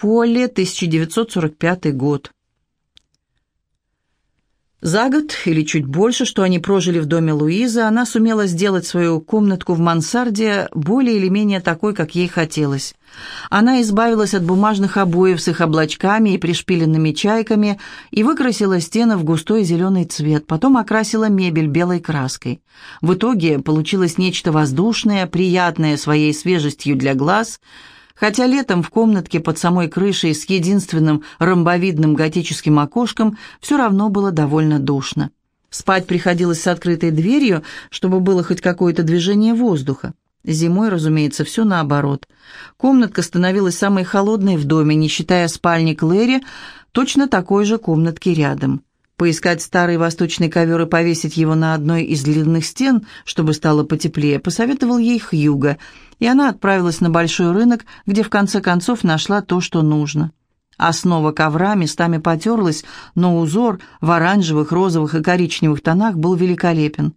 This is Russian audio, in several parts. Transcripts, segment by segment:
Поле, 1945 год. За год или чуть больше, что они прожили в доме Луизы, она сумела сделать свою комнатку в мансарде более или менее такой, как ей хотелось. Она избавилась от бумажных обоев с их облачками и пришпиленными чайками и выкрасила стены в густой зеленый цвет, потом окрасила мебель белой краской. В итоге получилось нечто воздушное, приятное своей свежестью для глаз – хотя летом в комнатке под самой крышей с единственным ромбовидным готическим окошком все равно было довольно душно. Спать приходилось с открытой дверью, чтобы было хоть какое-то движение воздуха. Зимой, разумеется, все наоборот. Комнатка становилась самой холодной в доме, не считая спальни Клэри, точно такой же комнатки рядом. Поискать старый восточный ковер и повесить его на одной из длинных стен, чтобы стало потеплее, посоветовал ей Хьюга, и она отправилась на большой рынок, где в конце концов нашла то, что нужно. Основа ковра местами потерлась, но узор в оранжевых, розовых и коричневых тонах был великолепен.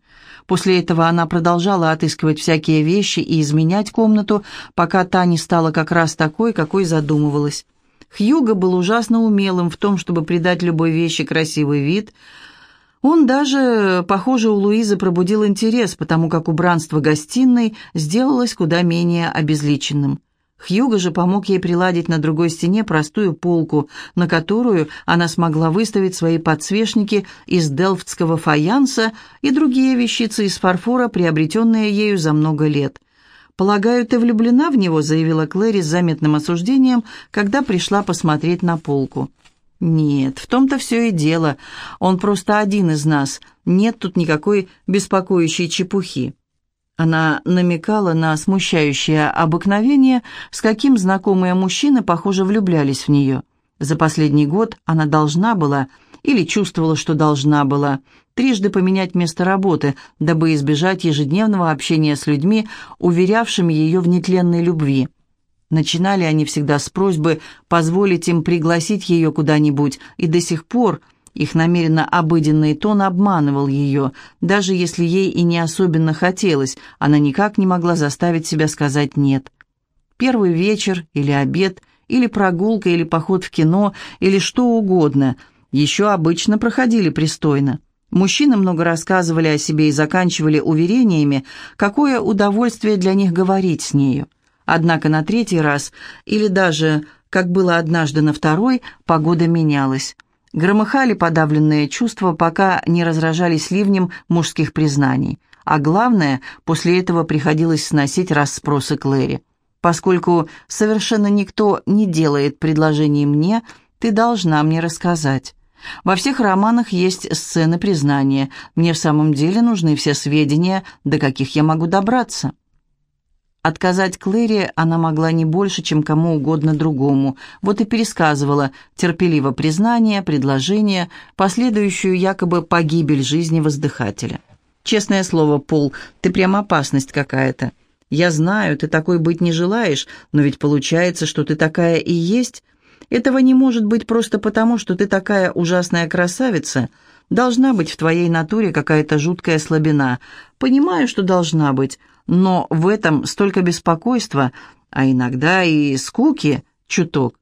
После этого она продолжала отыскивать всякие вещи и изменять комнату, пока та не стала как раз такой, какой задумывалась. Хьюго был ужасно умелым в том, чтобы придать любой вещи красивый вид. Он даже, похоже, у Луизы пробудил интерес, потому как убранство гостиной сделалось куда менее обезличенным. Хьюго же помог ей приладить на другой стене простую полку, на которую она смогла выставить свои подсвечники из делфтского фаянса и другие вещицы из фарфора, приобретенные ею за много лет – «Полагаю, ты влюблена в него?» — заявила Клэри с заметным осуждением, когда пришла посмотреть на полку. «Нет, в том-то все и дело. Он просто один из нас. Нет тут никакой беспокоящей чепухи». Она намекала на смущающее обыкновение, с каким знакомые мужчины, похоже, влюблялись в нее. За последний год она должна была, или чувствовала, что должна была, трижды поменять место работы, дабы избежать ежедневного общения с людьми, уверявшими ее в нетленной любви. Начинали они всегда с просьбы позволить им пригласить ее куда-нибудь, и до сих пор их намеренно обыденный тон обманывал ее, даже если ей и не особенно хотелось, она никак не могла заставить себя сказать «нет». Первый вечер или обед, или прогулка, или поход в кино, или что угодно, еще обычно проходили пристойно. Мужчины много рассказывали о себе и заканчивали уверениями, какое удовольствие для них говорить с нею. Однако на третий раз, или даже, как было однажды на второй, погода менялась. Громыхали подавленные чувства, пока не разражались ливнем мужских признаний. А главное, после этого приходилось сносить расспросы Клэри. «Поскольку совершенно никто не делает предложений мне, ты должна мне рассказать». Во всех романах есть сцены признания. Мне в самом деле нужны все сведения, до каких я могу добраться. Отказать Клэри она могла не больше, чем кому угодно другому. Вот и пересказывала терпеливо признание, предложение, последующую якобы погибель жизни воздыхателя. «Честное слово, Пол, ты прям опасность какая-то. Я знаю, ты такой быть не желаешь, но ведь получается, что ты такая и есть. Этого не может быть просто потому, что ты такая ужасная красавица. Должна быть в твоей натуре какая-то жуткая слабина. Понимаю, что должна быть, но в этом столько беспокойства, а иногда и скуки чуток.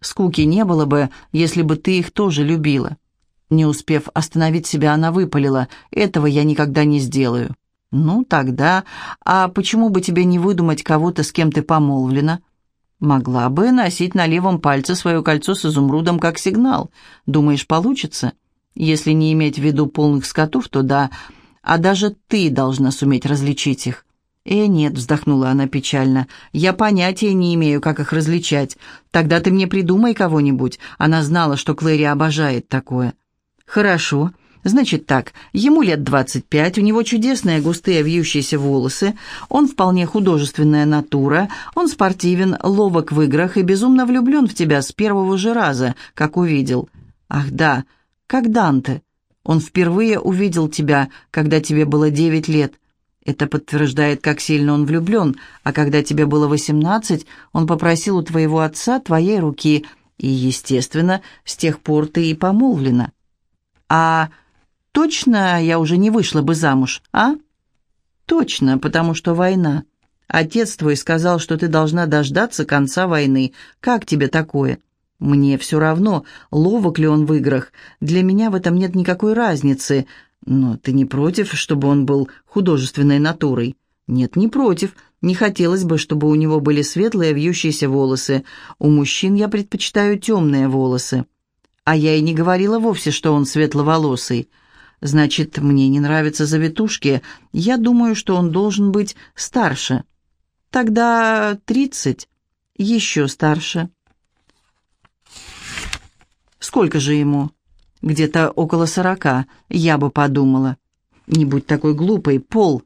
Скуки не было бы, если бы ты их тоже любила. Не успев остановить себя, она выпалила. «Этого я никогда не сделаю». «Ну, тогда... А почему бы тебе не выдумать кого-то, с кем ты помолвлена?» Могла бы носить на левом пальце свое кольцо с изумрудом как сигнал. Думаешь, получится? Если не иметь в виду полных скотов, то да. А даже ты должна суметь различить их. «Э, нет», — вздохнула она печально, — «я понятия не имею, как их различать. Тогда ты мне придумай кого-нибудь». Она знала, что Клэри обожает такое. «Хорошо. Значит так, ему лет 25, у него чудесные густые вьющиеся волосы, он вполне художественная натура, он спортивен, ловок в играх и безумно влюблен в тебя с первого же раза, как увидел. Ах да, как Данте. Он впервые увидел тебя, когда тебе было 9 лет. Это подтверждает, как сильно он влюблен, а когда тебе было 18, он попросил у твоего отца твоей руки, и, естественно, с тех пор ты и помолвлена. А точно я уже не вышла бы замуж, а? Точно, потому что война. Отец твой сказал, что ты должна дождаться конца войны. Как тебе такое?» «Мне все равно, ловок ли он в играх. Для меня в этом нет никакой разницы. Но ты не против, чтобы он был художественной натурой?» «Нет, не против. Не хотелось бы, чтобы у него были светлые вьющиеся волосы. У мужчин я предпочитаю темные волосы». «А я и не говорила вовсе, что он светловолосый». «Значит, мне не нравятся завитушки. Я думаю, что он должен быть старше». «Тогда тридцать. Еще старше». «Сколько же ему?» «Где-то около сорока, я бы подумала». «Не будь такой глупой, Пол.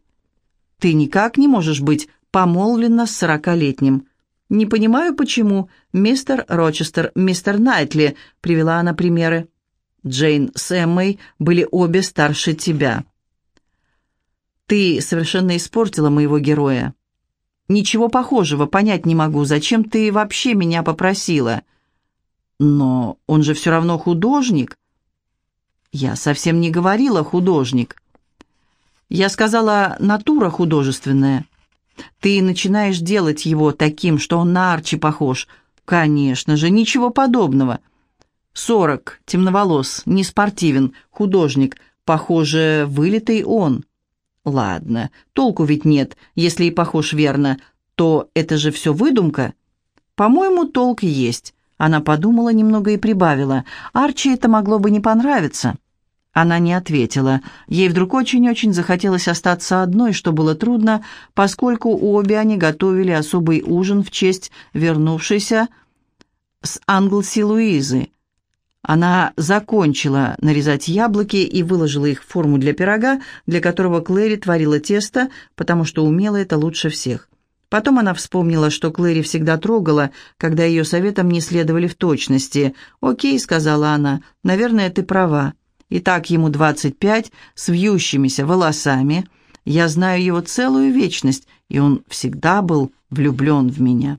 Ты никак не можешь быть помолвлена с сорокалетним». «Не понимаю, почему. Мистер Рочестер, мистер Найтли», — привела она примеры. «Джейн с Эммой были обе старше тебя». «Ты совершенно испортила моего героя». «Ничего похожего, понять не могу. Зачем ты вообще меня попросила?» «Но он же все равно художник». «Я совсем не говорила художник». «Я сказала натура художественная». Ты начинаешь делать его таким, что он на Арчи похож. Конечно же, ничего подобного. Сорок, темноволос, не спортивен, художник. Похоже, вылитый он. Ладно, толку ведь нет, если и похож верно, то это же все выдумка. По-моему, толк есть. Она подумала немного и прибавила. Арчи это могло бы не понравиться. Она не ответила. Ей вдруг очень-очень захотелось остаться одной, что было трудно, поскольку обе они готовили особый ужин в честь вернувшейся с Англси Луизы. Она закончила нарезать яблоки и выложила их в форму для пирога, для которого Клэри творила тесто, потому что умела это лучше всех. Потом она вспомнила, что Клэри всегда трогала, когда ее советам не следовали в точности. «Окей», — сказала она, — «наверное, ты права». И так ему двадцать пять, с вьющимися волосами. Я знаю его целую вечность, и он всегда был влюблен в меня.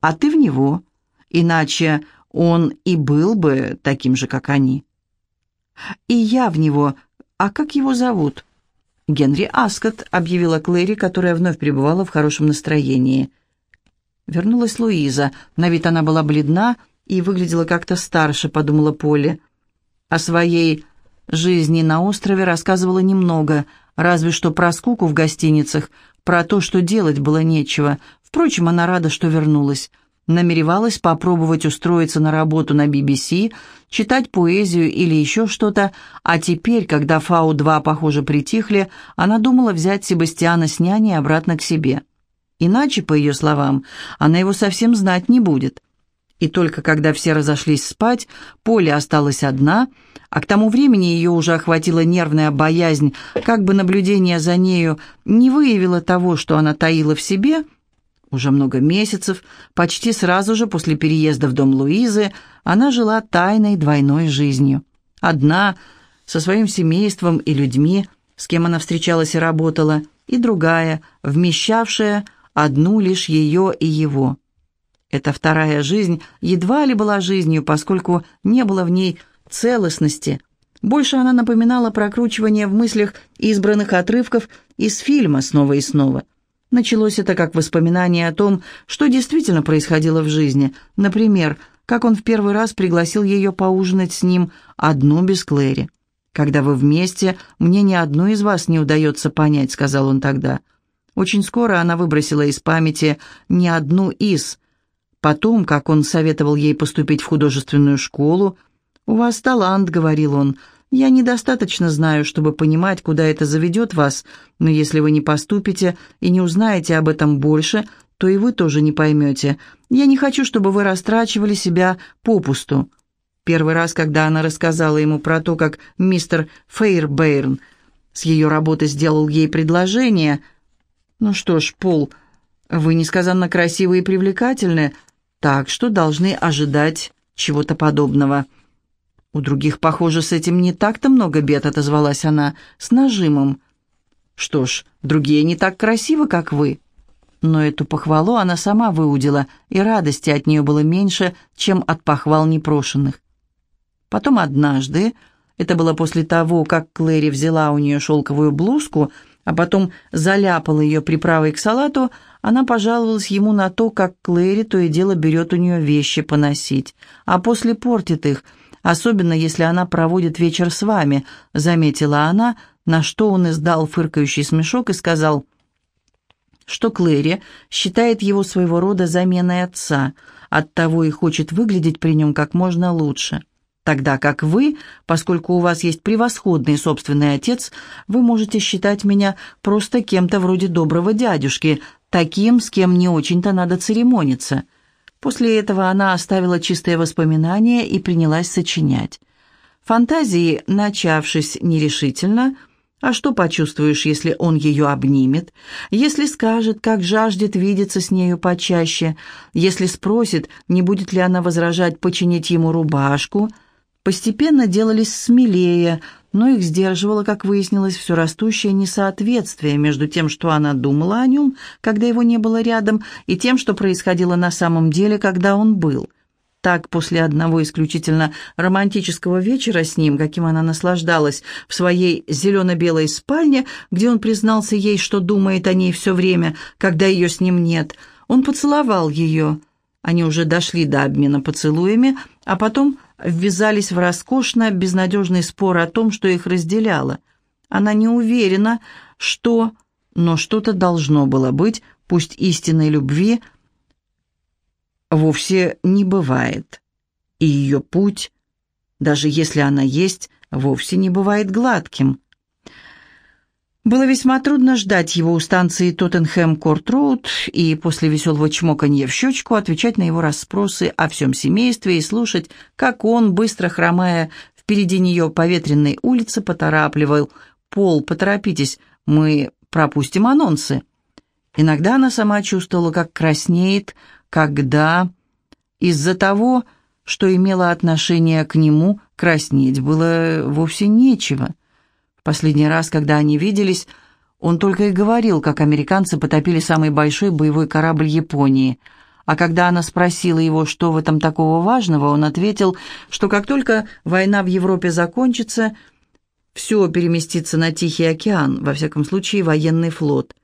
А ты в него, иначе он и был бы таким же, как они. И я в него. А как его зовут? Генри Аскотт, объявила Клэри, которая вновь пребывала в хорошем настроении. Вернулась Луиза. На вид она была бледна и выглядела как-то старше, подумала Полли. О своей жизни на острове рассказывала немного, разве что про скуку в гостиницах, про то, что делать было нечего. Впрочем, она рада, что вернулась. Намеревалась попробовать устроиться на работу на BBC, читать поэзию или еще что-то, а теперь, когда Фау-2, похоже, притихли, она думала взять Себастьяна с няней обратно к себе. Иначе, по ее словам, она его совсем знать не будет. И только когда все разошлись спать, Поля осталась одна, а к тому времени ее уже охватила нервная боязнь, как бы наблюдение за нею не выявило того, что она таила в себе. Уже много месяцев, почти сразу же после переезда в дом Луизы, она жила тайной двойной жизнью. Одна, со своим семейством и людьми, с кем она встречалась и работала, и другая, вмещавшая одну лишь ее и его – эта вторая жизнь едва ли была жизнью, поскольку не было в ней целостности. Больше она напоминала прокручивание в мыслях избранных отрывков из фильма снова и снова. Началось это как воспоминание о том, что действительно происходило в жизни. Например, как он в первый раз пригласил ее поужинать с ним одну без Клэри. «Когда вы вместе, мне ни одну из вас не удается понять», — сказал он тогда. Очень скоро она выбросила из памяти ни одну из, Потом, как он советовал ей поступить в художественную школу, «У вас талант», — говорил он, — «я недостаточно знаю, чтобы понимать, куда это заведет вас, но если вы не поступите и не узнаете об этом больше, то и вы тоже не поймете. Я не хочу, чтобы вы растрачивали себя попусту». Первый раз, когда она рассказала ему про то, как мистер Фейрбейрн с ее работы сделал ей предложение. «Ну что ж, Пол, вы несказанно красивы и привлекательны», так что должны ожидать чего-то подобного. «У других, похоже, с этим не так-то много бед», — отозвалась она, с нажимом. «Что ж, другие не так красивы, как вы». Но эту похвалу она сама выудила, и радости от нее было меньше, чем от похвал непрошенных. Потом однажды, это было после того, как Клэри взяла у нее шелковую блузку, а потом заляпала ее приправой к салату, Она пожаловалась ему на то, как Клэри то и дело берет у нее вещи поносить, а после портит их, особенно если она проводит вечер с вами, заметила она, на что он издал фыркающий смешок и сказал, что Клэри считает его своего рода заменой отца, оттого и хочет выглядеть при нем как можно лучше. Тогда как вы, поскольку у вас есть превосходный собственный отец, вы можете считать меня просто кем-то вроде доброго дядюшки, таким, с кем не очень-то надо церемониться. После этого она оставила чистые воспоминания и принялась сочинять. Фантазии, начавшись нерешительно, а что почувствуешь, если он ее обнимет? Если скажет, как жаждет видеться с нею почаще? Если спросит, не будет ли она возражать починить ему рубашку – постепенно делались смелее, но их сдерживало, как выяснилось, все растущее несоответствие между тем, что она думала о нем, когда его не было рядом, и тем, что происходило на самом деле, когда он был. Так, после одного исключительно романтического вечера с ним, каким она наслаждалась в своей зелено-белой спальне, где он признался ей, что думает о ней все время, когда ее с ним нет, он поцеловал ее. Они уже дошли до обмена поцелуями, а потом ввязались в роскошно безнадежный спор о том, что их разделяло. Она не уверена, что... Но что-то должно было быть, пусть истинной любви вовсе не бывает. И ее путь, даже если она есть, вовсе не бывает гладким. Было весьма трудно ждать его у станции Тоттенхэм-Корт-Роуд и после веселого чмоканья в щечку отвечать на его расспросы о всем семействе и слушать, как он, быстро хромая впереди нее по ветренной улице, поторапливал. «Пол, поторопитесь, мы пропустим анонсы». Иногда она сама чувствовала, как краснеет, когда из-за того, что имело отношение к нему, краснеть было вовсе нечего. Последний раз, когда они виделись, он только и говорил, как американцы потопили самый большой боевой корабль Японии. А когда она спросила его, что в этом такого важного, он ответил, что как только война в Европе закончится, все переместится на Тихий океан, во всяком случае военный флот.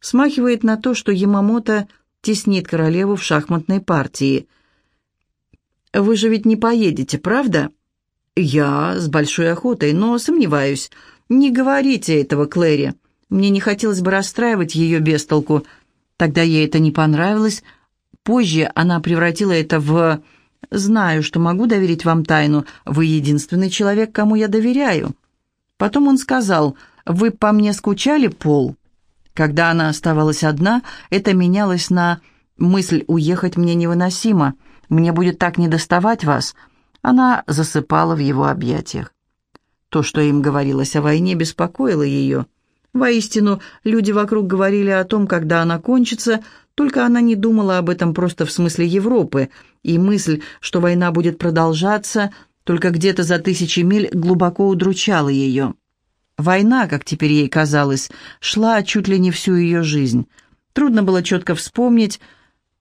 Смахивает на то, что Ямамото теснит королеву в шахматной партии. «Вы же ведь не поедете, правда?» «Я с большой охотой, но сомневаюсь. «Не говорите этого, Клэри. Мне не хотелось бы расстраивать ее без толку. Тогда ей это не понравилось. Позже она превратила это в... «Знаю, что могу доверить вам тайну. Вы единственный человек, кому я доверяю». Потом он сказал, «Вы по мне скучали, Пол?» Когда она оставалась одна, это менялось на «мысль уехать мне невыносимо. Мне будет так недоставать вас». Она засыпала в его объятиях. То, что им говорилось о войне, беспокоило ее. Воистину, люди вокруг говорили о том, когда она кончится, только она не думала об этом просто в смысле Европы, и мысль, что война будет продолжаться, только где-то за тысячи миль глубоко удручала ее. Война, как теперь ей казалось, шла чуть ли не всю ее жизнь. Трудно было четко вспомнить,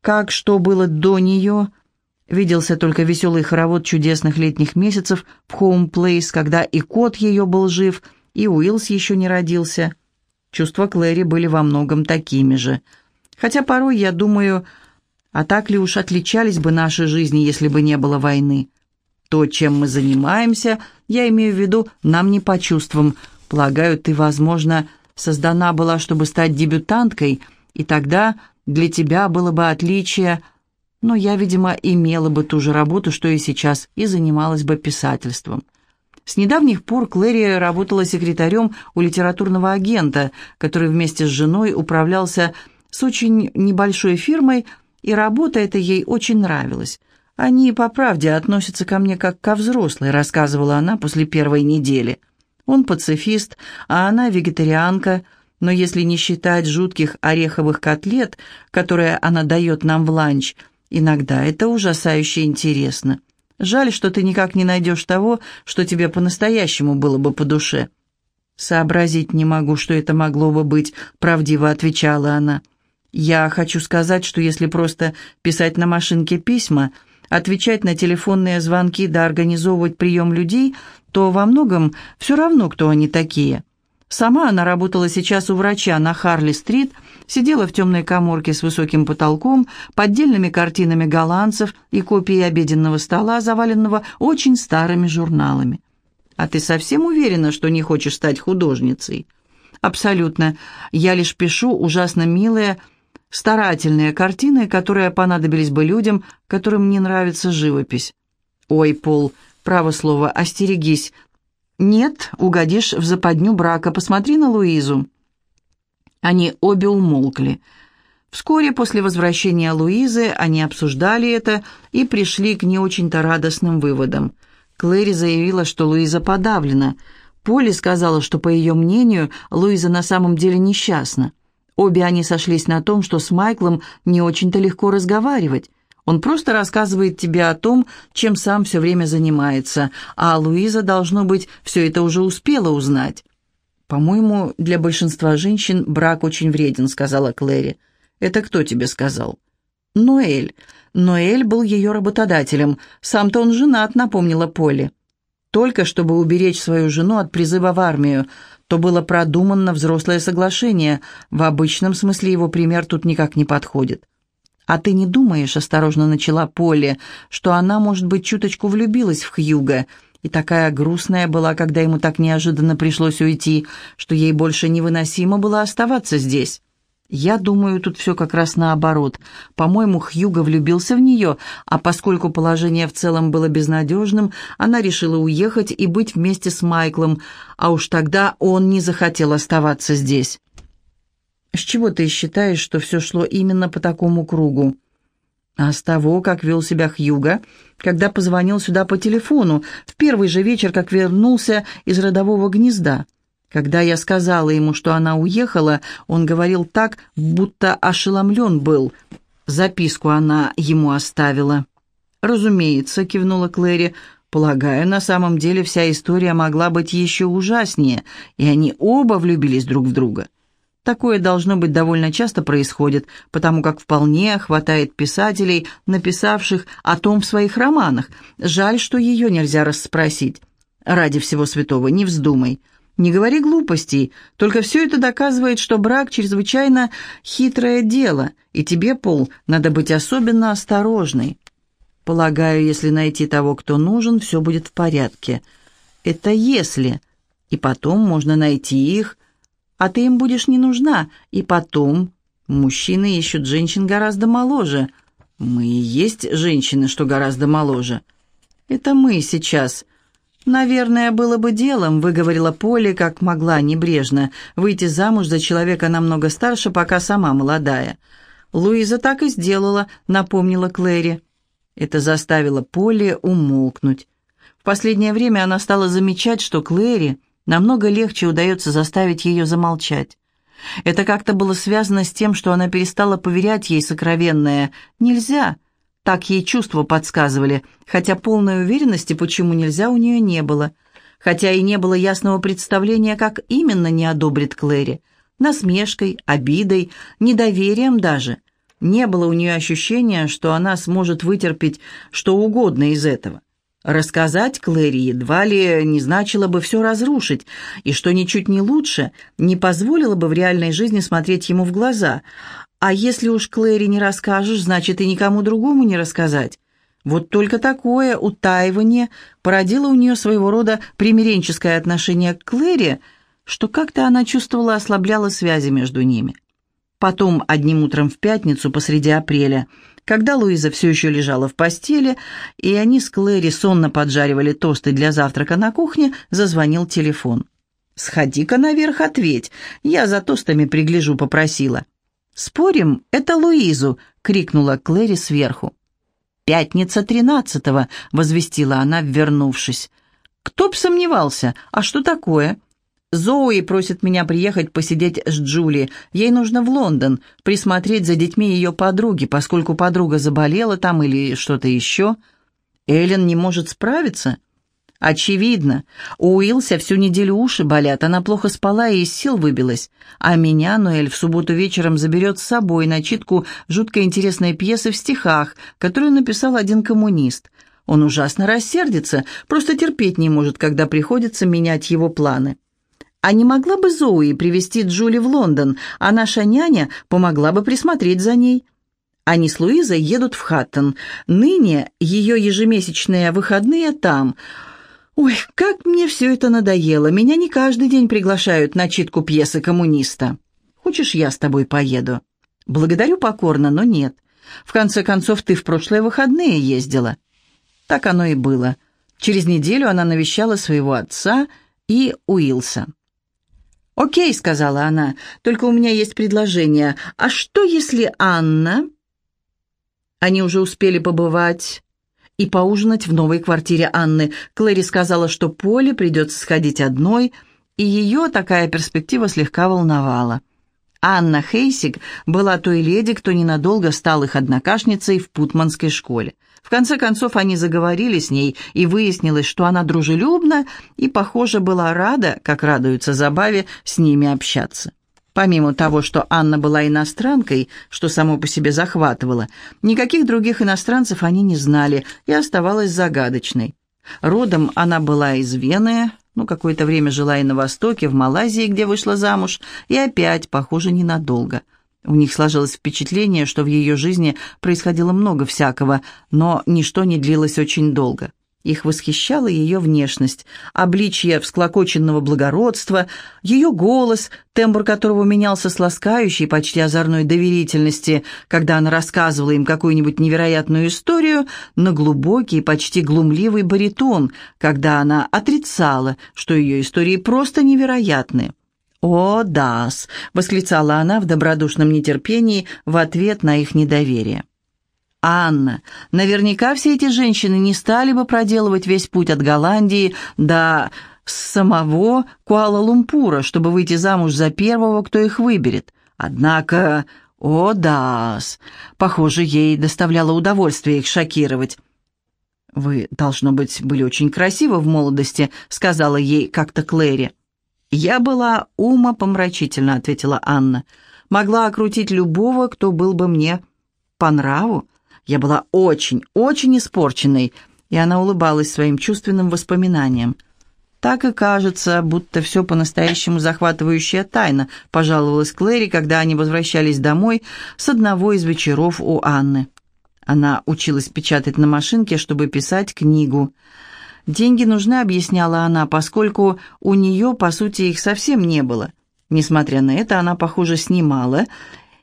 как что было до нее – Виделся только веселый хоровод чудесных летних месяцев в Хоум-Плейс, когда и кот ее был жив, и Уиллс еще не родился. Чувства Клэри были во многом такими же. Хотя порой я думаю, а так ли уж отличались бы наши жизни, если бы не было войны? То, чем мы занимаемся, я имею в виду, нам не по чувствам. Полагаю, ты, возможно, создана была, чтобы стать дебютанткой, и тогда для тебя было бы отличие – но я, видимо, имела бы ту же работу, что и сейчас, и занималась бы писательством. С недавних пор Клэри работала секретарем у литературного агента, который вместе с женой управлялся с очень небольшой фирмой, и работа эта ей очень нравилась. «Они, по правде, относятся ко мне как ко взрослой», — рассказывала она после первой недели. «Он пацифист, а она вегетарианка», но если не считать жутких ореховых котлет, которые она дает нам в ланч — Иногда это ужасающе интересно. Жаль, что ты никак не найдешь того, что тебе по-настоящему было бы по душе». «Сообразить не могу, что это могло бы быть», — правдиво отвечала она. «Я хочу сказать, что если просто писать на машинке письма, отвечать на телефонные звонки да организовывать прием людей, то во многом все равно, кто они такие. Сама она работала сейчас у врача на Харли-стрит, сидела в темной коморке с высоким потолком, поддельными картинами голландцев и копией обеденного стола, заваленного очень старыми журналами. «А ты совсем уверена, что не хочешь стать художницей?» «Абсолютно. Я лишь пишу ужасно милые, старательные картины, которые понадобились бы людям, которым не нравится живопись». «Ой, Пол, право слово, остерегись. «Нет, угодишь в западню брака. Посмотри на Луизу». Они обе умолкли. Вскоре после возвращения Луизы они обсуждали это и пришли к не очень-то радостным выводам. Клэри заявила, что Луиза подавлена. Полли сказала, что, по ее мнению, Луиза на самом деле несчастна. Обе они сошлись на том, что с Майклом не очень-то легко разговаривать. Он просто рассказывает тебе о том, чем сам все время занимается, а Луиза, должно быть, все это уже успела узнать. «По-моему, для большинства женщин брак очень вреден», — сказала Клэри. «Это кто тебе сказал?» «Ноэль. Ноэль был ее работодателем. Сам-то он женат», — напомнила Полли. «Только чтобы уберечь свою жену от призыва в армию. То было продуманно взрослое соглашение. В обычном смысле его пример тут никак не подходит». «А ты не думаешь, — осторожно начала Полли, — что она, может быть, чуточку влюбилась в Хьюга, и такая грустная была, когда ему так неожиданно пришлось уйти, что ей больше невыносимо было оставаться здесь?» «Я думаю, тут все как раз наоборот. По-моему, Хьюга влюбился в нее, а поскольку положение в целом было безнадежным, она решила уехать и быть вместе с Майклом, а уж тогда он не захотел оставаться здесь». С чего ты считаешь, что все шло именно по такому кругу? А с того, как вел себя Хьюга, когда позвонил сюда по телефону, в первый же вечер, как вернулся из родового гнезда. Когда я сказала ему, что она уехала, он говорил так, будто ошеломлен был. Записку она ему оставила. «Разумеется», — кивнула Клэри, — «полагаю, на самом деле вся история могла быть еще ужаснее, и они оба влюбились друг в друга». Такое, должно быть, довольно часто происходит, потому как вполне хватает писателей, написавших о том в своих романах. Жаль, что ее нельзя расспросить. Ради всего святого, не вздумай. Не говори глупостей, только все это доказывает, что брак чрезвычайно хитрое дело, и тебе, Пол, надо быть особенно осторожной. Полагаю, если найти того, кто нужен, все будет в порядке. Это если. И потом можно найти их, а ты им будешь не нужна. И потом, мужчины ищут женщин гораздо моложе. Мы и есть женщины, что гораздо моложе. Это мы сейчас. Наверное, было бы делом, выговорила Поле, как могла небрежно, выйти замуж за человека намного старше, пока сама молодая. Луиза так и сделала, напомнила Клэри. Это заставило Поле умолкнуть. В последнее время она стала замечать, что Клэри намного легче удается заставить ее замолчать. Это как-то было связано с тем, что она перестала поверять ей сокровенное «нельзя». Так ей чувства подсказывали, хотя полной уверенности, почему нельзя, у нее не было. Хотя и не было ясного представления, как именно не одобрит Клэри. Насмешкой, обидой, недоверием даже. Не было у нее ощущения, что она сможет вытерпеть что угодно из этого. Рассказать Клэри едва ли не значило бы все разрушить, и, что ничуть не лучше, не позволило бы в реальной жизни смотреть ему в глаза. А если уж Клэри не расскажешь, значит и никому другому не рассказать. Вот только такое утаивание породило у нее своего рода примиренческое отношение к Клэри, что как-то она чувствовала ослабляло связи между ними. Потом, одним утром в пятницу посреди апреля, когда Луиза все еще лежала в постели, и они с Клэри сонно поджаривали тосты для завтрака на кухне, зазвонил телефон. «Сходи-ка наверх, ответь. Я за тостами пригляжу», — попросила. «Спорим, это Луизу!» — крикнула Клэри сверху. «Пятница тринадцатого», — возвестила она, вернувшись. «Кто б сомневался? А что такое?» Зои просит меня приехать посидеть с Джули. Ей нужно в Лондон, присмотреть за детьми ее подруги, поскольку подруга заболела там или что-то еще. Эллен не может справиться. Очевидно. У Уился всю неделю уши болят, она плохо спала и из сил выбилась. А меня Ноэль в субботу вечером заберет с собой на читку жутко интересной пьесы в стихах, которую написал один коммунист. Он ужасно рассердится, просто терпеть не может, когда приходится менять его планы. А не могла бы Зоуи привести Джули в Лондон, а наша няня помогла бы присмотреть за ней? Они с Луизой едут в Хаттон. Ныне ее ежемесячные выходные там. Ой, как мне все это надоело. Меня не каждый день приглашают на читку пьесы коммуниста. Хочешь, я с тобой поеду? Благодарю покорно, но нет. В конце концов, ты в прошлые выходные ездила. Так оно и было. Через неделю она навещала своего отца и Уилса. «Окей», — сказала она, — «только у меня есть предложение. А что, если Анна...» Они уже успели побывать и поужинать в новой квартире Анны. Клэри сказала, что Поле придется сходить одной, и ее такая перспектива слегка волновала. Анна Хейсик была той леди, кто ненадолго стал их однокашницей в Путманской школе. В конце концов они заговорили с ней, и выяснилось, что она дружелюбна и, похоже, была рада, как радуются забаве, с ними общаться. Помимо того, что Анна была иностранкой, что само по себе захватывало, никаких других иностранцев они не знали и оставалась загадочной. Родом она была из Вены, ну, какое-то время жила и на Востоке, в Малайзии, где вышла замуж, и опять, похоже, ненадолго – у них сложилось впечатление, что в ее жизни происходило много всякого, но ничто не длилось очень долго. Их восхищала ее внешность, обличье всклокоченного благородства, ее голос, тембр которого менялся с ласкающей, почти озорной доверительности, когда она рассказывала им какую-нибудь невероятную историю, на глубокий, почти глумливый баритон, когда она отрицала, что ее истории просто невероятны. «О, дас!» — восклицала она в добродушном нетерпении в ответ на их недоверие. «Анна, наверняка все эти женщины не стали бы проделывать весь путь от Голландии до самого Куала-Лумпура, чтобы выйти замуж за первого, кто их выберет. Однако, о, дас! Похоже, ей доставляло удовольствие их шокировать». «Вы, должно быть, были очень красивы в молодости», — сказала ей как-то Клэри. «Я была умопомрачительна», — ответила Анна. «Могла окрутить любого, кто был бы мне по нраву. Я была очень, очень испорченной», и она улыбалась своим чувственным воспоминаниям. «Так и кажется, будто все по-настоящему захватывающая тайна», — пожаловалась Клэри, когда они возвращались домой с одного из вечеров у Анны. Она училась печатать на машинке, чтобы писать книгу. Деньги нужны, объясняла она, поскольку у нее, по сути, их совсем не было. Несмотря на это, она, похоже, снимала,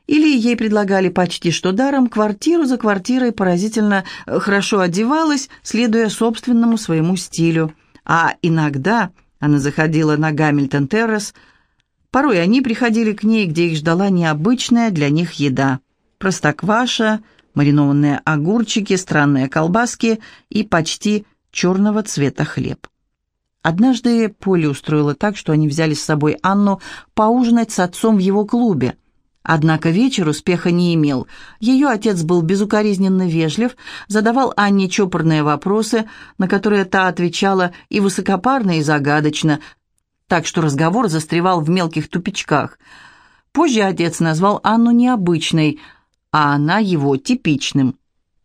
или ей предлагали почти что даром, квартиру за квартирой поразительно э, хорошо одевалась, следуя собственному своему стилю. А иногда она заходила на Гамильтон-террас, порой они приходили к ней, где их ждала необычная для них еда. Простокваша, маринованные огурчики, странные колбаски и почти черного цвета хлеб. Однажды Поле устроила так, что они взяли с собой Анну поужинать с отцом в его клубе. Однако вечер успеха не имел. Ее отец был безукоризненно вежлив, задавал Анне чопорные вопросы, на которые та отвечала и высокопарно, и загадочно, так что разговор застревал в мелких тупичках. Позже отец назвал Анну необычной, а она его типичным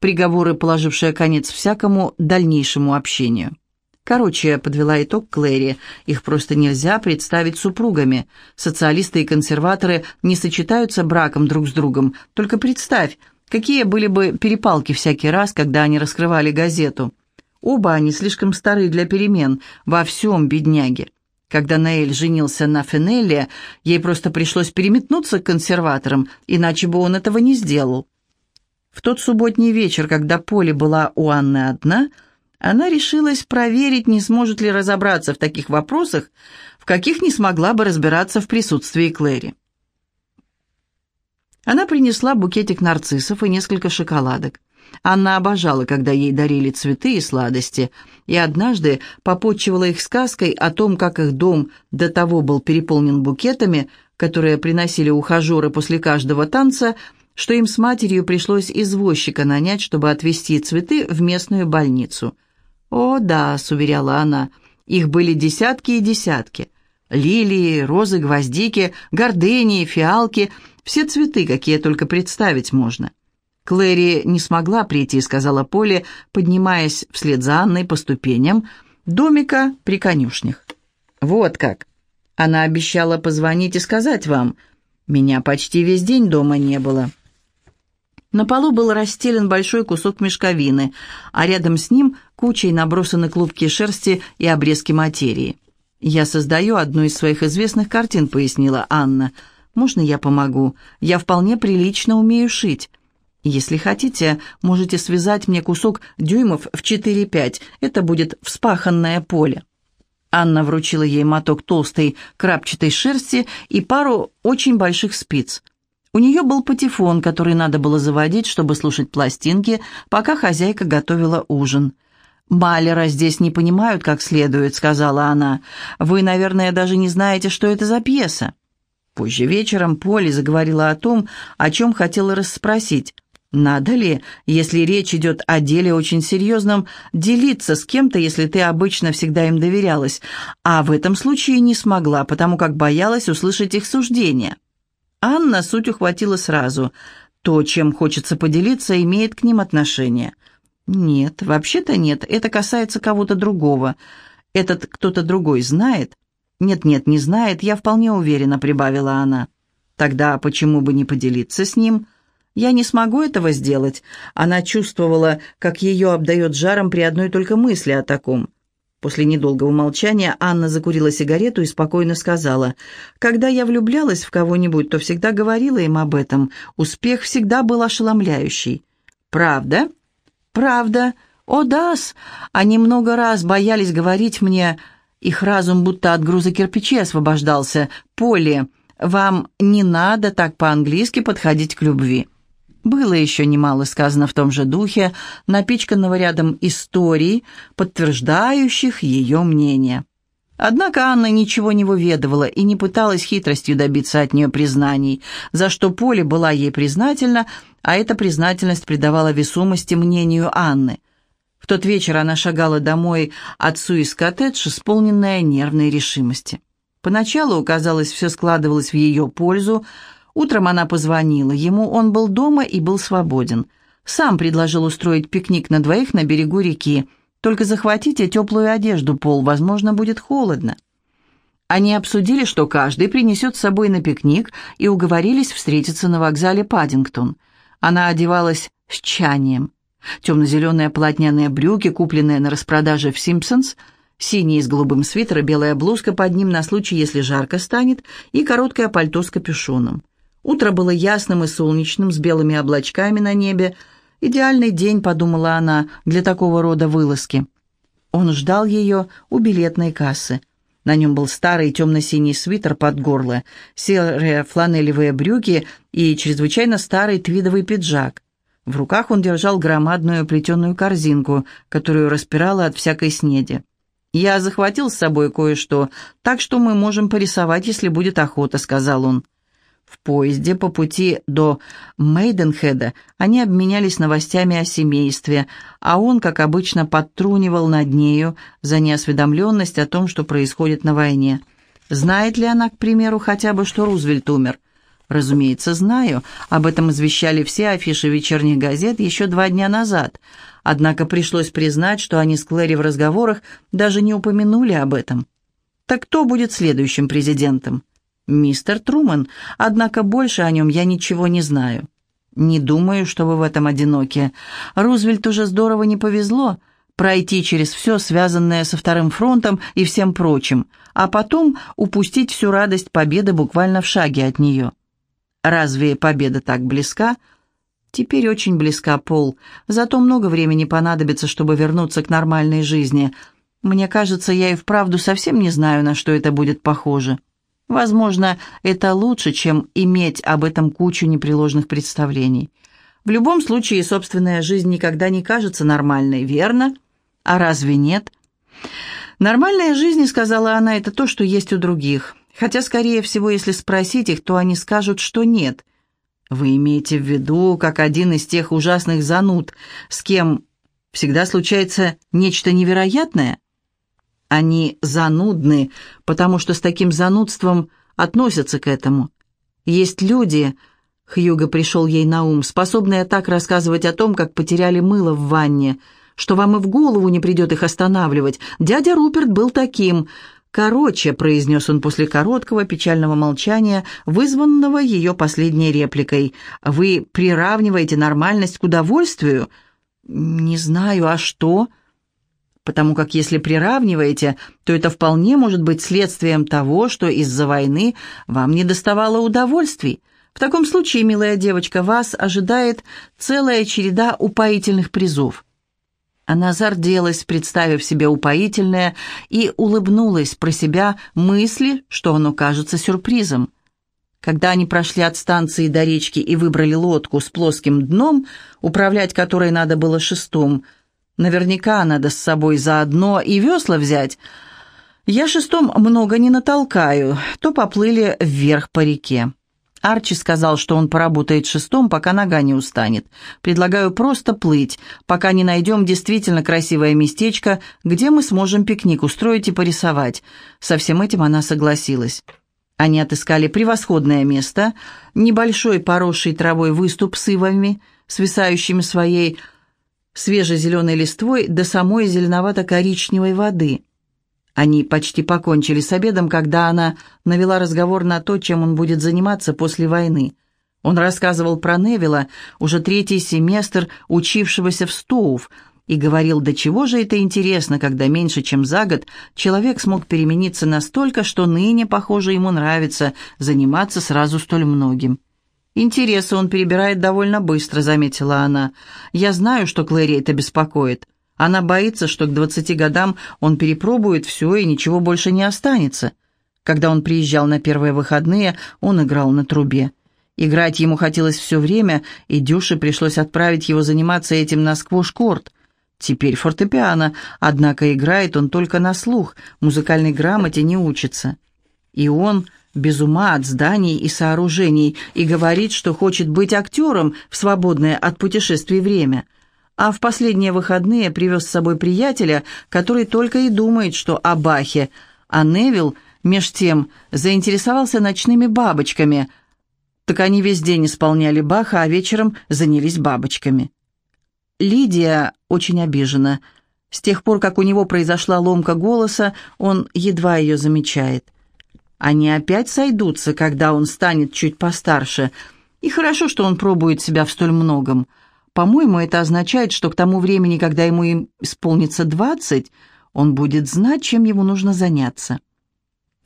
приговоры, положившие конец всякому дальнейшему общению. Короче, подвела итог Клэри, их просто нельзя представить супругами. Социалисты и консерваторы не сочетаются браком друг с другом. Только представь, какие были бы перепалки всякий раз, когда они раскрывали газету. Оба они слишком стары для перемен, во всем бедняги. Когда Наэль женился на Фенелле, ей просто пришлось переметнуться к консерваторам, иначе бы он этого не сделал. В тот субботний вечер, когда Поле была у Анны одна, она решилась проверить, не сможет ли разобраться в таких вопросах, в каких не смогла бы разбираться в присутствии Клэри. Она принесла букетик нарциссов и несколько шоколадок. Анна обожала, когда ей дарили цветы и сладости, и однажды попотчевала их сказкой о том, как их дом до того был переполнен букетами, которые приносили ухажеры после каждого танца, что им с матерью пришлось извозчика нанять, чтобы отвезти цветы в местную больницу. «О, да», — уверяла она, — «их были десятки и десятки. Лилии, розы, гвоздики, гордении, фиалки — все цветы, какие только представить можно». Клэри не смогла прийти, сказала Поле, поднимаясь вслед за Анной по ступеням домика при конюшнях. «Вот как. Она обещала позвонить и сказать вам. Меня почти весь день дома не было». На полу был расстелен большой кусок мешковины, а рядом с ним кучей набросаны клубки шерсти и обрезки материи. «Я создаю одну из своих известных картин», — пояснила Анна. «Можно я помогу? Я вполне прилично умею шить. Если хотите, можете связать мне кусок дюймов в 4-5. Это будет вспаханное поле». Анна вручила ей моток толстой крапчатой шерсти и пару очень больших спиц. У нее был патефон, который надо было заводить, чтобы слушать пластинки, пока хозяйка готовила ужин. «Малера здесь не понимают как следует», — сказала она. «Вы, наверное, даже не знаете, что это за пьеса». Позже вечером Поли заговорила о том, о чем хотела расспросить. Надо ли, если речь идет о деле очень серьезном, делиться с кем-то, если ты обычно всегда им доверялась, а в этом случае не смогла, потому как боялась услышать их суждения? Анна суть ухватила сразу. То, чем хочется поделиться, имеет к ним отношение. Нет, вообще-то нет, это касается кого-то другого. Этот кто-то другой знает? Нет-нет, не знает, я вполне уверена, прибавила она. Тогда почему бы не поделиться с ним? Я не смогу этого сделать. Она чувствовала, как ее обдает жаром при одной только мысли о таком. После недолгого молчания Анна закурила сигарету и спокойно сказала, «Когда я влюблялась в кого-нибудь, то всегда говорила им об этом. Успех всегда был ошеломляющий». «Правда?» «Правда. О, дас!» Они много раз боялись говорить мне, их разум будто от груза кирпичей освобождался. «Полли, вам не надо так по-английски подходить к любви». Было еще немало сказано в том же духе, напичканного рядом историй, подтверждающих ее мнение. Однако Анна ничего не выведывала и не пыталась хитростью добиться от нее признаний, за что Поле была ей признательна, а эта признательность придавала весомости мнению Анны. В тот вечер она шагала домой отцу из коттедж, исполненная нервной решимости. Поначалу, казалось, все складывалось в ее пользу, Утром она позвонила ему, он был дома и был свободен. Сам предложил устроить пикник на двоих на берегу реки. Только захватите теплую одежду, Пол, возможно, будет холодно. Они обсудили, что каждый принесет с собой на пикник, и уговорились встретиться на вокзале Паддингтон. Она одевалась с чанием. Темно-зеленые полотняные брюки, купленные на распродаже в «Симпсонс», синий с голубым свитер, белая блузка под ним на случай, если жарко станет, и короткое пальто с капюшоном. Утро было ясным и солнечным, с белыми облачками на небе. «Идеальный день», — подумала она, — «для такого рода вылазки». Он ждал ее у билетной кассы. На нем был старый темно-синий свитер под горло, серые фланелевые брюки и чрезвычайно старый твидовый пиджак. В руках он держал громадную плетеную корзинку, которую распирала от всякой снеди. «Я захватил с собой кое-что, так что мы можем порисовать, если будет охота», — сказал он. В поезде по пути до Мейденхеда они обменялись новостями о семействе, а он, как обычно, подтрунивал над нею за неосведомленность о том, что происходит на войне. Знает ли она, к примеру, хотя бы, что Рузвельт умер? Разумеется, знаю. Об этом извещали все афиши вечерних газет еще два дня назад. Однако пришлось признать, что они с Клэри в разговорах даже не упомянули об этом. Так кто будет следующим президентом? «Мистер Труман, однако больше о нем я ничего не знаю». «Не думаю, что вы в этом одиноки. Рузвельт уже здорово не повезло пройти через все, связанное со Вторым фронтом и всем прочим, а потом упустить всю радость победы буквально в шаге от нее. Разве победа так близка?» «Теперь очень близка, Пол. Зато много времени понадобится, чтобы вернуться к нормальной жизни. Мне кажется, я и вправду совсем не знаю, на что это будет похоже». Возможно, это лучше, чем иметь об этом кучу непреложных представлений. В любом случае, собственная жизнь никогда не кажется нормальной, верно? А разве нет? Нормальная жизнь, сказала она, это то, что есть у других. Хотя, скорее всего, если спросить их, то они скажут, что нет. Вы имеете в виду, как один из тех ужасных зануд, с кем всегда случается нечто невероятное? Они занудны, потому что с таким занудством относятся к этому. Есть люди, Хьюго пришел ей на ум, способные так рассказывать о том, как потеряли мыло в ванне, что вам и в голову не придет их останавливать. Дядя Руперт был таким. «Короче», — произнес он после короткого печального молчания, вызванного ее последней репликой, «вы приравниваете нормальность к удовольствию?» «Не знаю, а что?» «Потому как если приравниваете, то это вполне может быть следствием того, что из-за войны вам не доставало удовольствий. В таком случае, милая девочка, вас ожидает целая череда упоительных призов». Она зарделась, представив себе упоительное, и улыбнулась про себя мысли, что оно кажется сюрпризом. Когда они прошли от станции до речки и выбрали лодку с плоским дном, управлять которой надо было шестом, наверняка надо с собой заодно и весла взять, я шестом много не натолкаю, то поплыли вверх по реке. Арчи сказал, что он поработает шестом, пока нога не устанет. Предлагаю просто плыть, пока не найдем действительно красивое местечко, где мы сможем пикник устроить и порисовать. Со всем этим она согласилась. Они отыскали превосходное место, небольшой поросший травой выступ с ивами, свисающими своей свежезеленой листвой до самой зеленовато-коричневой воды – они почти покончили с обедом, когда она навела разговор на то, чем он будет заниматься после войны. Он рассказывал про Невилла, уже третий семестр учившегося в Стоув, и говорил, до чего же это интересно, когда меньше чем за год человек смог перемениться настолько, что ныне, похоже, ему нравится заниматься сразу столь многим. «Интересы он перебирает довольно быстро», — заметила она. «Я знаю, что Клэри это беспокоит. Она боится, что к двадцати годам он перепробует все и ничего больше не останется. Когда он приезжал на первые выходные, он играл на трубе. Играть ему хотелось все время, и Дюше пришлось отправить его заниматься этим на сквош-корт. Теперь фортепиано, однако играет он только на слух, музыкальной грамоте не учится. И он без ума от зданий и сооружений и говорит, что хочет быть актером в свободное от путешествий время – а в последние выходные привез с собой приятеля, который только и думает, что о Бахе, а Невил, меж тем, заинтересовался ночными бабочками. Так они весь день исполняли Баха, а вечером занялись бабочками. Лидия очень обижена. С тех пор, как у него произошла ломка голоса, он едва ее замечает. Они опять сойдутся, когда он станет чуть постарше. И хорошо, что он пробует себя в столь многом – по-моему, это означает, что к тому времени, когда ему им исполнится двадцать, он будет знать, чем ему нужно заняться.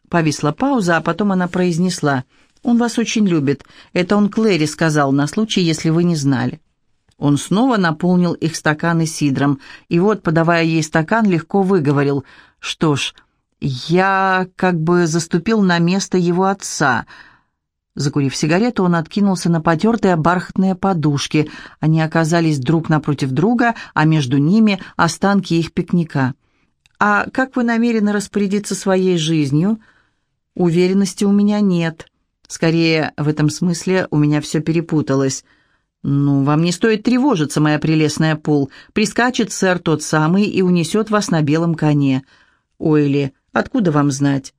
Повисла пауза, а потом она произнесла, «Он вас очень любит. Это он Клэри сказал, на случай, если вы не знали». Он снова наполнил их стаканы сидром, и вот, подавая ей стакан, легко выговорил, «Что ж, я как бы заступил на место его отца», Закурив сигарету, он откинулся на потертые бархатные подушки. Они оказались друг напротив друга, а между ними останки их пикника. «А как вы намерены распорядиться своей жизнью?» «Уверенности у меня нет. Скорее, в этом смысле у меня все перепуталось». «Ну, вам не стоит тревожиться, моя прелестная Пул. Прискачет сэр тот самый и унесет вас на белом коне». «Ойли, откуда вам знать?»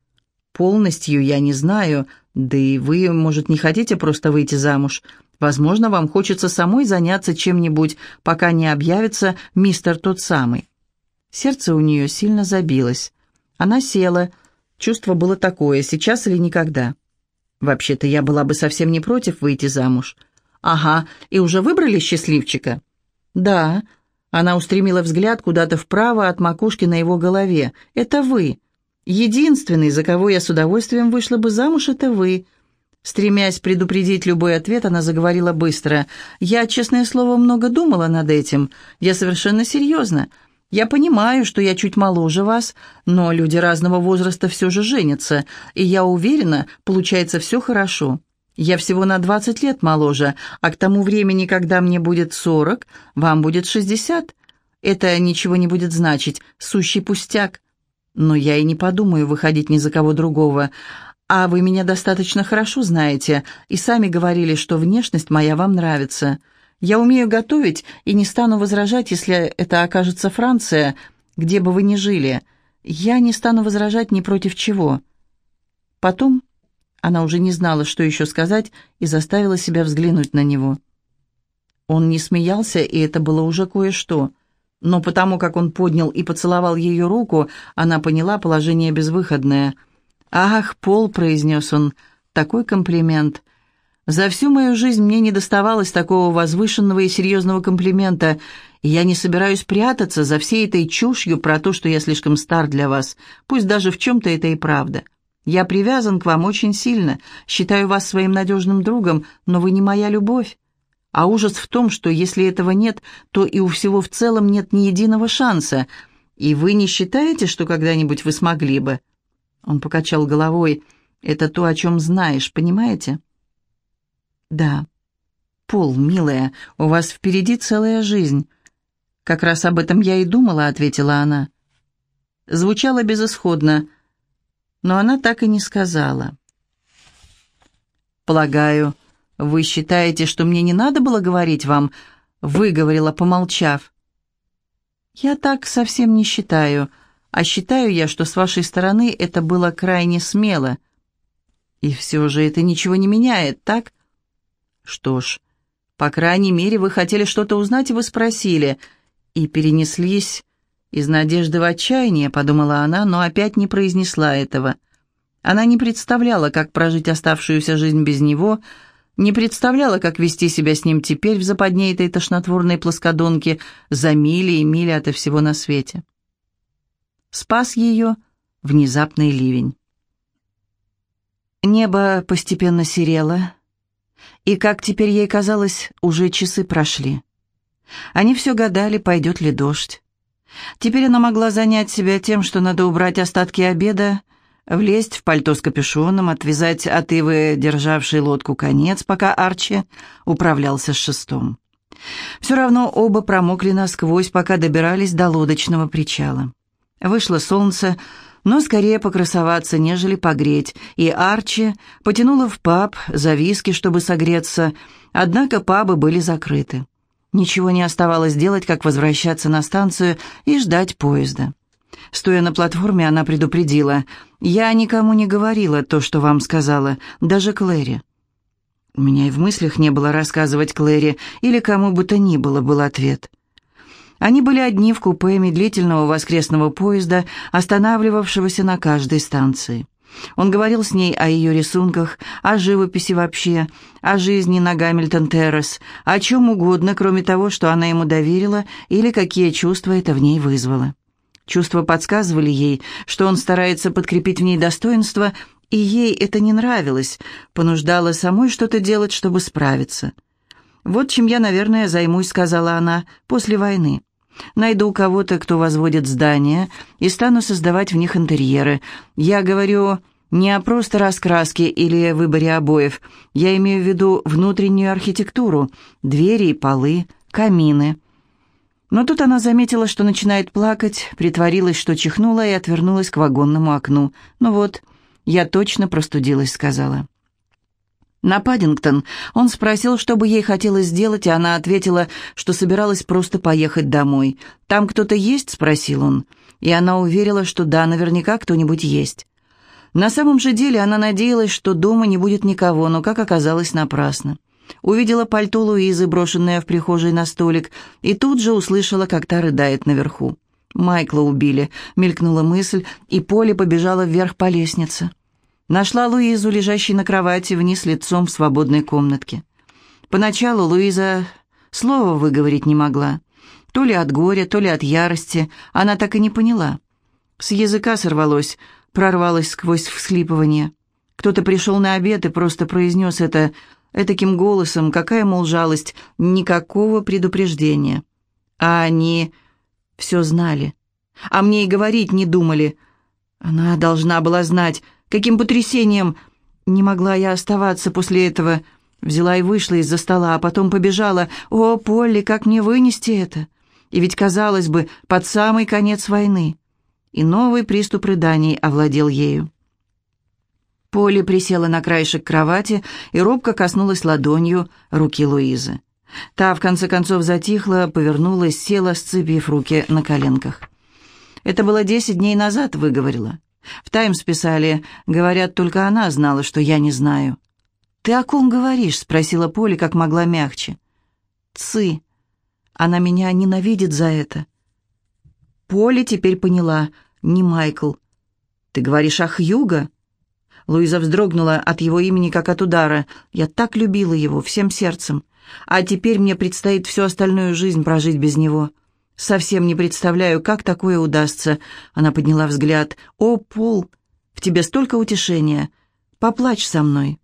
«Полностью я не знаю, да и вы, может, не хотите просто выйти замуж. Возможно, вам хочется самой заняться чем-нибудь, пока не объявится мистер тот самый». Сердце у нее сильно забилось. Она села. Чувство было такое, сейчас или никогда. «Вообще-то я была бы совсем не против выйти замуж». «Ага, и уже выбрали счастливчика?» «Да». Она устремила взгляд куда-то вправо от макушки на его голове. «Это вы. Единственный, за кого я с удовольствием вышла бы замуж, это вы». Стремясь предупредить любой ответ, она заговорила быстро. «Я, честное слово, много думала над этим. Я совершенно серьезно. Я понимаю, что я чуть моложе вас, но люди разного возраста все же женятся, и я уверена, получается все хорошо. Я всего на 20 лет моложе, а к тому времени, когда мне будет 40, вам будет 60. Это ничего не будет значить, сущий пустяк. Но я и не подумаю выходить ни за кого другого. А вы меня достаточно хорошо знаете и сами говорили, что внешность моя вам нравится. Я умею готовить и не стану возражать, если это окажется Франция, где бы вы ни жили. Я не стану возражать ни против чего. Потом она уже не знала, что еще сказать, и заставила себя взглянуть на него. Он не смеялся, и это было уже кое-что. Но потому как он поднял и поцеловал ее руку, она поняла положение безвыходное. «Ах, Пол», — произнес он, — «такой комплимент». За всю мою жизнь мне не доставалось такого возвышенного и серьезного комплимента, я не собираюсь прятаться за всей этой чушью про то, что я слишком стар для вас, пусть даже в чем-то это и правда. Я привязан к вам очень сильно, считаю вас своим надежным другом, но вы не моя любовь. А ужас в том, что если этого нет, то и у всего в целом нет ни единого шанса. И вы не считаете, что когда-нибудь вы смогли бы?» Он покачал головой. «Это то, о чем знаешь, понимаете?» «Да». «Пол, милая, у вас впереди целая жизнь». «Как раз об этом я и думала», — ответила она. Звучало безысходно, но она так и не сказала. «Полагаю, вы считаете, что мне не надо было говорить вам?» — выговорила, помолчав. «Я так совсем не считаю, а считаю я, что с вашей стороны это было крайне смело. И все же это ничего не меняет, так?» «Что ж, по крайней мере, вы хотели что-то узнать, и вы спросили» и перенеслись из надежды в отчаяние, подумала она, но опять не произнесла этого. Она не представляла, как прожить оставшуюся жизнь без него, не представляла, как вести себя с ним теперь в западне этой тошнотворной плоскодонки за мили и мили ото всего на свете. Спас ее внезапный ливень. Небо постепенно серело, и, как теперь ей казалось, уже часы прошли. Они все гадали, пойдет ли дождь. Теперь она могла занять себя тем, что надо убрать остатки обеда, влезть в пальто с капюшоном, отвязать от Ивы, державшей лодку, конец, пока Арчи управлялся с шестом. Все равно оба промокли насквозь, пока добирались до лодочного причала. Вышло солнце, но скорее покрасоваться, нежели погреть, и Арчи потянула в паб за виски, чтобы согреться, однако пабы были закрыты. Ничего не оставалось делать, как возвращаться на станцию и ждать поезда. Стоя на платформе, она предупредила. «Я никому не говорила то, что вам сказала, даже Клэри». «У меня и в мыслях не было рассказывать Клэри или кому бы то ни было», — был ответ. Они были одни в купе медлительного воскресного поезда, останавливавшегося на каждой станции. Он говорил с ней о ее рисунках, о живописи вообще, о жизни на Гамильтон-Террас, о чем угодно, кроме того, что она ему доверила или какие чувства это в ней вызвало. Чувства подсказывали ей, что он старается подкрепить в ней достоинство, и ей это не нравилось, понуждало самой что-то делать, чтобы справиться. «Вот чем я, наверное, займусь», — сказала она, — «после войны». Найду кого-то, кто возводит здания, и стану создавать в них интерьеры. Я говорю не о просто раскраске или выборе обоев. Я имею в виду внутреннюю архитектуру, двери и полы, камины. Но тут она заметила, что начинает плакать, притворилась, что чихнула и отвернулась к вагонному окну. «Ну вот, я точно простудилась», — сказала. На Паддингтон он спросил, что бы ей хотелось сделать, и она ответила, что собиралась просто поехать домой. «Там кто-то есть?» — спросил он. И она уверила, что да, наверняка кто-нибудь есть. На самом же деле она надеялась, что дома не будет никого, но, как оказалось, напрасно. Увидела пальто Луизы, брошенное в прихожей на столик, и тут же услышала, как та рыдает наверху. «Майкла убили», — мелькнула мысль, и Поле побежала вверх по лестнице. Нашла Луизу, лежащей на кровати, вниз лицом в свободной комнатке. Поначалу Луиза слова выговорить не могла. То ли от горя, то ли от ярости, она так и не поняла. С языка сорвалось, прорвалось сквозь всхлипывание. Кто-то пришел на обед и просто произнес это этаким голосом, какая, мол, жалость, никакого предупреждения. А они все знали. А мне и говорить не думали. Она должна была знать, Каким потрясением! Не могла я оставаться после этого. Взяла и вышла из-за стола, а потом побежала. О, Полли, как мне вынести это? И ведь, казалось бы, под самый конец войны. И новый приступ рыданий овладел ею. Полли присела на краешек кровати и робко коснулась ладонью руки Луизы. Та, в конце концов, затихла, повернулась, села, сцепив руки на коленках. «Это было десять дней назад», — выговорила. В «Таймс» писали, говорят, только она знала, что я не знаю. «Ты о ком говоришь?» — спросила Поля, как могла мягче. «Цы. Она меня ненавидит за это. Полли теперь поняла, не Майкл. «Ты говоришь о Хьюго?» Луиза вздрогнула от его имени, как от удара. «Я так любила его, всем сердцем. А теперь мне предстоит всю остальную жизнь прожить без него. Совсем не представляю, как такое удастся». Она подняла взгляд. «О, Пол, в тебе столько утешения. Поплачь со мной».